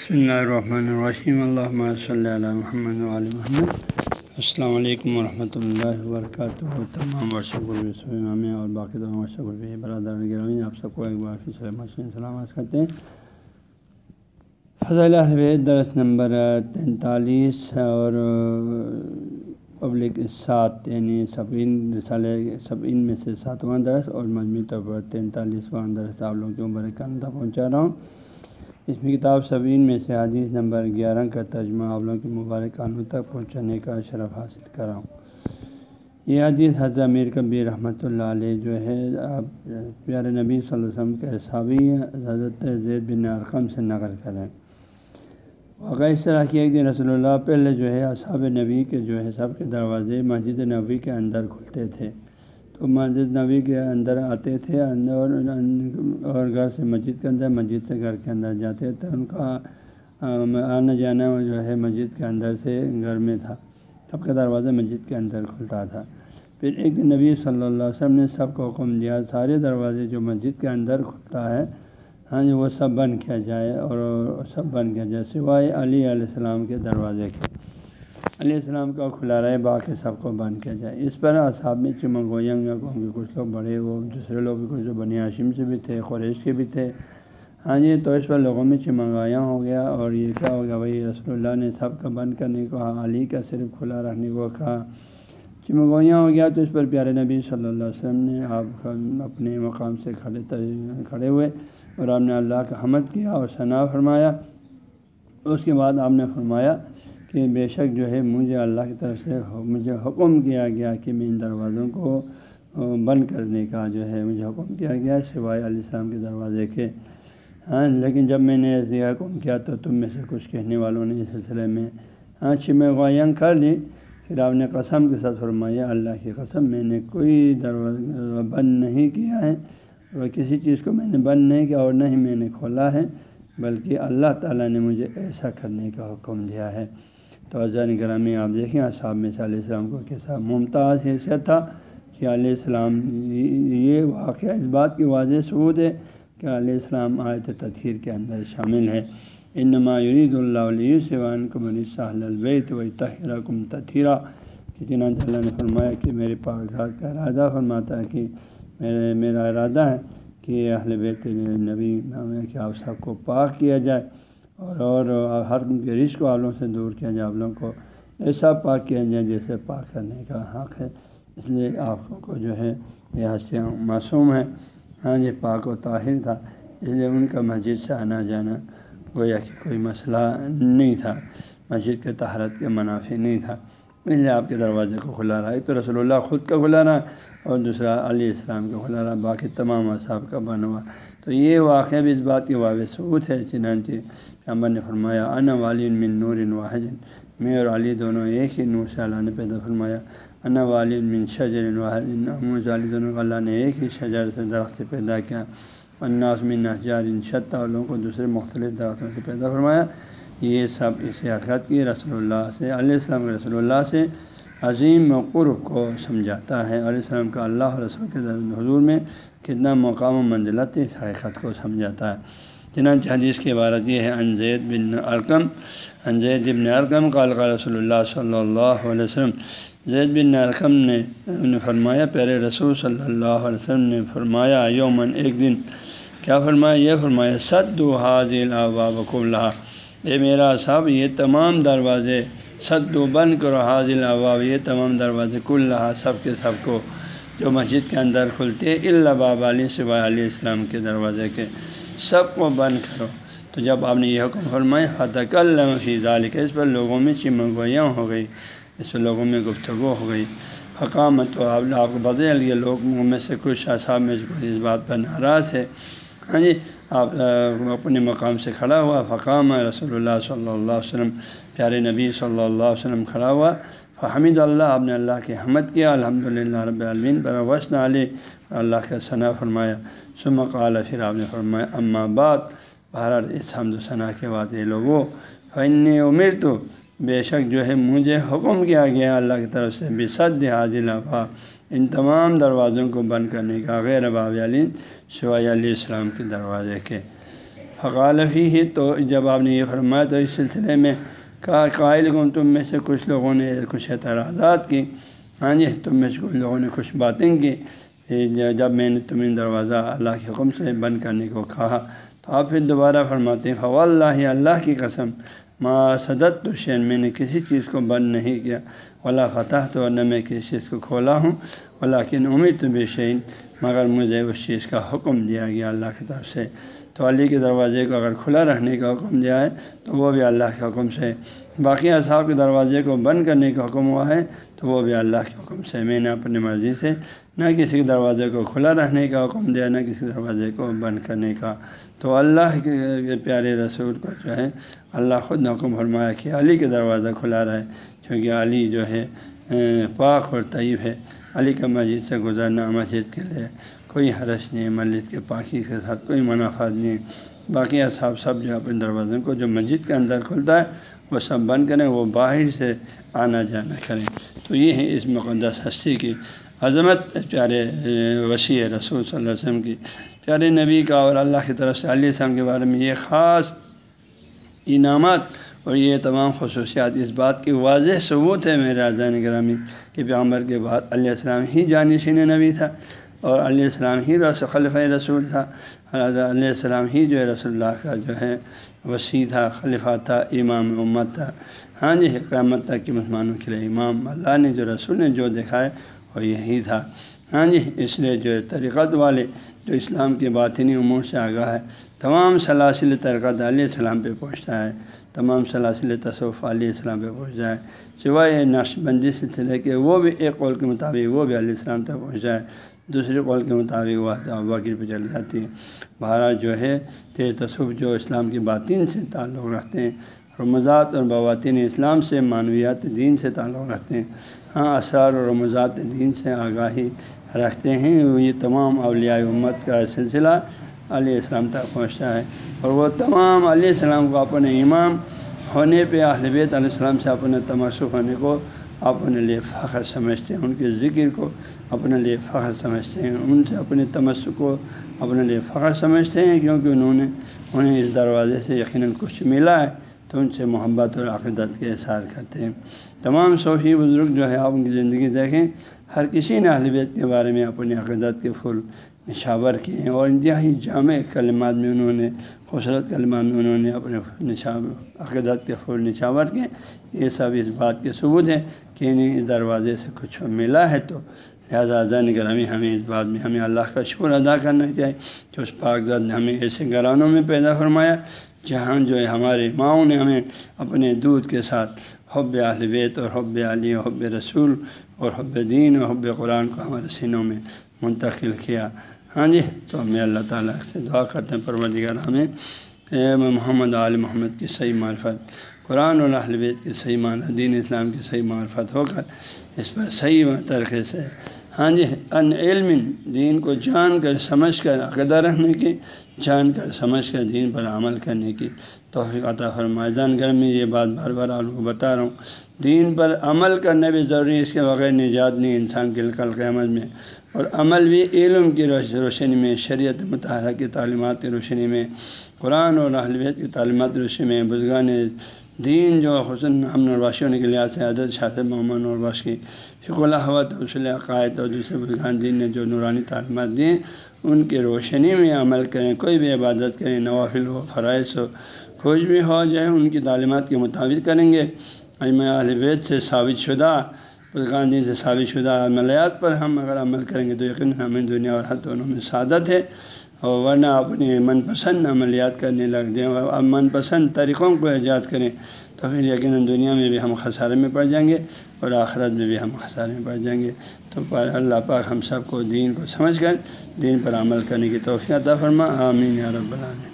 بسم اللہ الرحمن الرحیم اللہ صلی اللہ محمد علیہ محمد السلام علیکم ورحمۃ اللہ وبرکاتہ تمام ورثہ اور باقی تمام ورثہ برادر گرامی آپ سب کو ایک بار پھر سلامت کرتے ہیں فضل درس نمبر تینتالیس اور پبلک سات یعنی سبین رسالے سبین میں سے ساتواں درس اور مجموعی طور پر تینتالیسواں درس آپ لوگوں کے عمر تک پہنچا رہا ہوں اس میں کتاب سبین میں سے حدیث نمبر گیارہ کا ترجمہ آپ لوگوں کے مبارک قانون تک پہنچانے کا شرف حاصل کرا ہوں۔ یہ حدیث حضرت امیر کبیر رحمۃ اللہ علیہ جو ہے، آپ پیارے نبی صلی اللہ علیہ وسلم کے صابی حضرت زید بن ارقم سے نقل کریں واقعہ اس طرح کی ایک دن رسول اللہ پہلے جو ہے، اصحاب نبی کے جو ہے، سب کے دروازے مسجد نبی کے اندر کھلتے تھے۔ تو مسجد نبی کے اندر آتے تھے اندر اور گھر سے مسجد کے اندر، مسجد سے گھر کے اندر جاتے تھے۔ ان کا آنا جانا جو ہے مسجد کے اندر سے گھر میں تھا۔ سب کا دروازہ مسجد کے اندر کھلتا تھا۔ پھر ایک دن نبی صلی اللہ علیہ وسلم نے سب کو حکم دیا، سارے دروازے جو مسجد کے اندر کھلتا ہے ہاں جی وہ سب بند کیا جائے اور سب بند کیا جائے، سوائے علی علیہ السلام کے دروازے کے۔ علیہ السلام کا کھلا رہے، باقی سب کو بند کیا جائے۔ اس پر اصحاب میں چمنگوئیں گا کہ کچھ لوگ بڑے وہ، دوسرے لوگ بھی کچھ بنی ہاشم سے بھی تھے، قریش کے بھی تھے۔ ہاں جی تو اس پر لوگوں میں چمنگایا ہو گیا اور یہ کیا ہو گیا؟ بھائی، رسول اللہ نے سب کا بند کرنے کو کہا، علی کا صرف کھلا رکھنے کو کہا۔ چمگویاں ہو گیا تو اس پر پیارے نبی صلی اللہ علیہ وسلم نے آپ اپنے مقام سے کھڑے کھڑے ہوئے اور آپ نے اللہ کا حمد کیا اور ثنا فرمایا۔ اس کے بعد آپ نے فرمایا کہ بے شک جو ہے مجھے اللہ کی طرف سے مجھے حکم کیا گیا کہ میں ان دروازوں کو بند کرنے کا جو ہے مجھے حکم کیا گیا سوائے علیہ السلام کے دروازے کے۔ ہاں لیکن جب میں نے ایسے حکم کیا تو تم میں سے کچھ کہنے والوں نے اس سلسلے میں ہاں چمے غائیں کر لی۔ پھر آپ نے قسم کے ساتھ فرمایا، اللہ کی قسم میں نے کوئی دروازہ بند نہیں کیا ہے اور کسی چیز کو میں نے بند نہیں کیا اور نہ ہی میں نے کھولا ہے، بلکہ اللہ تعالیٰ نے مجھے ایسا کرنے کا حکم دیا ہے۔ تو عزان گرامی آپ دیکھیں صاحب میں سے علیہ السلام کو کیسا ممتاز حیثیت تھا کہ علیہ السلام، یہ واقعہ اس بات کی واضح ثبوت ہے کہ علیہ السلام آیت تطہیر کے اندر شامل ہے انما یرید اللہ علیہ سوان کم صاحل البیت و تحرہ کم تطہیرہ کہ چنانچہ اللہ نے فرمایا کہ میرے پاک کا ارادہ فرماتا ہے کہ میرے، میرا ارادہ ہے کہ اہل بیت نبی کہ آپ سب کو پاک کیا جائے۔ اور اور ہر کے رشق والوں سے دور کیا جائے، آپ لوگوں کو ایسا پاک کیا جائے جیسے پاک کرنے کا حق ہے۔ اس لیے آپ کو جو ہے ہاں، یہ ہنسیاں معصوم ہے ہاں جی پاک و طاہر تھا۔ اس لیے ان کا مسجد سے آنا جانا گویا کہ کوئی مسئلہ نہیں تھا۔ مسجد کے تہارت کے منافع نہیں تھا۔ اس لیے آپ کے دروازے کو کھلا رہا ہے۔ تو رسول اللہ خود کا کھلا رہا اور دوسرا علیہ السلام کا کھلا رہا، باقی تمام اصحاب کا بنا ہوا۔ تو یہ واقعہ بھی اس بات کی واضح ثبوت ہے چنانچہ عمر نے فرمایا ان والن من نور واحد. میں اور علی دونوں ایک ہی نور سے اللہ نے پیدا فرمایا۔ ان والن من شجر واحد. علی دونوں کو اللہ نے ایک ہی شجر سے درخت سے پیدا کیا۔ اناس من نحجار ان شتہ لوگوں کو دوسرے مختلف درختوں سے پیدا فرمایا۔ یہ سب اس حقیقت کی رسول اللہ سے، علیہ السلام کے رسول اللہ سے عظیم قرب کو سمجھاتا ہے۔ علیہ السلام کا اللہ رسول کے حضور میں کتنا مقام و منزلت اس حقیقت کو سمجھاتا ہے۔ چنانچہ حدیث کی عبارت یہ ہے انزید بن ارکم انزید بن ارکم قال قال رسول اللہ صلی اللہ علیہ وسلم۔ زید بن ارکم نے فرمایا، پیارے رسول صلی اللہ علیہ وسلم نے فرمایا یومن ایک دن۔ کیا فرمایا؟ یہ فرمایا صد و حاضل آباب اللہ اے میرا صاحب، یہ تمام دروازے صد و بند کرو حاضل اباب یہ تمام دروازے کل رہا سب کے سب کو جو مسجد کے اندر کھلتے اللہ باب علیہ سوائے علیہ السلام کے دروازے کے، سب کو بند کرو۔ تو جب آپ نے یہ حکم فرمائے فتح فی ذالک اس پر لوگوں میں چمگویاں ہو گئی، اس پر لوگوں میں گفتگو ہو گئی۔ حکامت تو آپ آپ کو بدل لیا لوگوں میں سے کچھ اصحاب میں اس بات پر ناراض ہے۔ ہاں جی آپ اپنے مقام سے کھڑا ہوا، فقام رسول اللہ صلی اللہ علیہ وسلم، پیارے نبی صلی اللہ علیہ وسلم کھڑا ہوا، فحمد اللہ، آپ نے اللہ کی حمد کیا الحمد للہ رب العالمین پر وسن علی، اللہ کا ثناء فرمایا۔ سمق اعلیٰ پھر آپ نے فرمایا، اما بات بہرحال اس حمد و ثناء کے بعد یہ لوگوں فن عمر تو بے شک جو ہے مجھے حکم کیا گیا اللہ کی طرف سے بھی صد حاضل افا ان تمام دروازوں کو بند کرنے کا غیر باب علین سوائے علیہ السلام کے دروازے کے۔ فقال ہی تو جب آپ نے یہ فرمایا، تو اس سلسلے میں کہا، قائل کو تم میں سے کچھ لوگوں نے کچھ اعتراضات کی۔ ہاں جی تم میں سے کچھ لوگوں نے کچھ باتیں کی۔ جب میں نے تمہیں دروازہ اللہ کے حکم سے بند کرنے کو کہا، تو آپ پھر دوبارہ فرماتے ہیں فو اللہ اللہ کی قسم۔ ما صدت تو شین میں نے کسی چیز کو بند نہیں کیا۔ ولا فتح تو نہ میں کسی چیز کو کھولا ہوں۔ ولاکن امید تو بے شعین مگر مجھے اس چیز کا حکم دیا گیا اللہ کی طرف سے۔ تو علی کے دروازے کو اگر کھلا رہنے کا حکم دیا ہے، تو وہ بھی اللہ کے حکم سے۔ باقی اصحاب کے دروازے کو بند کرنے کا حکم ہوا ہے، تو وہ بھی اللہ کے حکم سے۔ میں نے اپنی مرضی سے نہ کسی کے دروازے کو کھلا رہنے کا حکم دیا، نہ کسی دروازے کو بند کرنے کا۔ تو اللہ کے پیارے رسول کو جو ہے، اللہ خود نے حکم فرمایا کہ علی کے دروازہ کھلا رہے، کیونکہ علی جو ہے پاک اور طیب ہے علی کا مسجد سے گزرنا مسجد کے لیے کوئی حرش نہیں مسجد کے پاکی کے ساتھ کوئی منافع نہیں باقی اصحاب سب جو اپنے دروازے کو، جو مسجد کے اندر کھلتا ہے، وہ سب بند کریں، وہ باہر سے آنا جانا کریں۔ تو یہ ہے اس مقدس ہستی کی عظمت۔ پیارے وسیع رسول صلی اللہ علیہ وسلم کی، پیارے نبی کا اور اللہ کی طرف سے علیہ السلام کے بارے میں یہ خاص انعامات اور یہ تمام خصوصیات اس بات کی واضح ثبوت ہے میرے راجان گرامی کہ پیغمبر کے بعد علیہ السلام ہی جانشین نبی تھا اور علیہ السلام ہی رسول خلف رسول تھا۔ علیہ السلام ہی جو ہے رسول اللہ کا جو ہے وسیع تھا، خلیفہ تھا، امام امت تھا۔ ہاں جی قیامت تک کہ مسلمانوں کے لیے امام اللہ نے جو رسول نے جو دکھائے وہ یہی تھا۔ ہاں جی اس لیے جو ہے طریقت والے جو اسلام کے باطنی امور سے آگاہ ہے، تمام سلاسل ترکت علیہ السلام پہ پہنچتا ہے۔ تمام سلاسل تصوف علیہ السلام پہ پہنچتا ہے سوائے نقش بندی سے لے کے وہ بھی ایک قول کے مطابق وہ بھی علیہ السلام تک پہنچا ہے دوسرے قول کے مطابق وہ باقی پہ چل جاتی۔ ہے بہارا جو ہے کہ تصوف جو اسلام کی باطن سے تعلق رکھتے ہیں، رمضات اور بواتین اسلام سے، معنویات دین سے تعلق رکھتے ہیں۔ ہاں اثار اور رمضات دین سے آگاہی رکھتے ہیں۔ یہ تمام اولیاء امت کا سلسلہ علیہ السلام تک پہنچتا ہے۔ اور وہ تمام علیہ السلام کو اپنے امام ہونے پہ اہل بیت علیہ السلام سے اپنے تمسک ہونے کو اپنے لیے فخر سمجھتے ہیں، ان کے ذکر کو اپنے لیے فخر سمجھتے ہیں۔ ان سے اپنے تمسک کو اپنے لیے فخر سمجھتے ہیں، کیونکہ انہوں نے، انہیں اس دروازے سے یقیناً کچھ ملا ہے تو ان سے محبت اور عقیدت کے اظہار کرتے ہیں۔ تمام صوفی بزرگ جو ہے آپ ان کی زندگی دیکھیں، ہر کسی نے اہل بیت کے بارے میں اپنی عقیدت کے پھول نشاور کیے ہیں اور انتہائی جامع کلمات میں انہوں نے خوبصورت کلمات میں انہوں نے اپنے نشا عقیدت کے پھول نشاور کیے، یہ سب اس بات کے ثبوت ہے کہ انہیں اس دروازے سے کچھ ملا ہے تو لہٰذا زین گرامی ہمیں اس بات میں، ہمیں اللہ کا شکر ادا کرنا چاہیے کہ اس پاک زد نے ہمیں ایسے گھرانوں میں پیدا فرمایا جہاں جو ہے ہمارے ماؤں نے ہمیں اپنے دودھ کے ساتھ حب اہل بیت اور حب علی حب رسول اور حب دین اور حب قرآن کو ہمارے سینوں میں منتقل کیا۔ ہاں جی تو ہمیں اللہ تعالیٰ سے دعا کرتے ہیں، پروردگار ہمیں۔ اے محمد عال محمد کی صحیح معرفت، قرآن اور اہل بیت کی صحیح معنی، دین اسلام کی صحیح معرفت ہو کر اس پر صحیح طریقے سے ہاں جی ان علم، دین کو جان کر، سمجھ کر، عقیدہ رہنے کی، جان کر، سمجھ کر دین پر عمل کرنے کی توفیق عطا فرمائے۔ جان کر میں یہ بات بار بار آپ کو بتا رہا ہوں۔ دین پر عمل کرنا بھی ضروری ہے، اس کے بغیر نجات نہیں، انسان کے کل قیامت میں۔ اور عمل بھی علم کی روشنی میں، شریعت متحرہ کی تعلیمات کی روشنی میں، قرآن اور اہلویت کی تعلیمات روشنی میں۔ بزرگان دین جو حسن ہم نرواشی ہونے کے لحاظ سے عدد شاط محمد نرواش کی فک الحوت اصول عقائد اور دوسرے بزرگان دین نے جو نورانی تعلیمات دیں، ان کی روشنی میں عمل کریں، کوئی بھی عبادت کریں، نوافل ہو، فرائض ہو کچھ بھی ہو جائے ان کی تعلیمات کے مطابق کریں گے۔ اجماع بیت سے ثابت شدہ بزرگان دین سے ثابت شدہ عملیات پر ہم اگر عمل کریں گے تو یقیناً ہمیں دنیا اور حد دونوں میں سعادت ہے اور ورنہ اپنے من پسند عملیات کرنے لگ جائیں اور من پسند طریقوں کو ایجاد کریں تو پھر یقیناً دنیا میں بھی ہم خسارے میں پڑ جائیں گے اور آخرت میں بھی ہم خسارے میں پڑ جائیں گے تو پر اللہ پاک ہم سب کو دین کو سمجھ کر دین پر عمل کرنے کی توفیع عطا فرما۔ آمین یا رب العالمین۔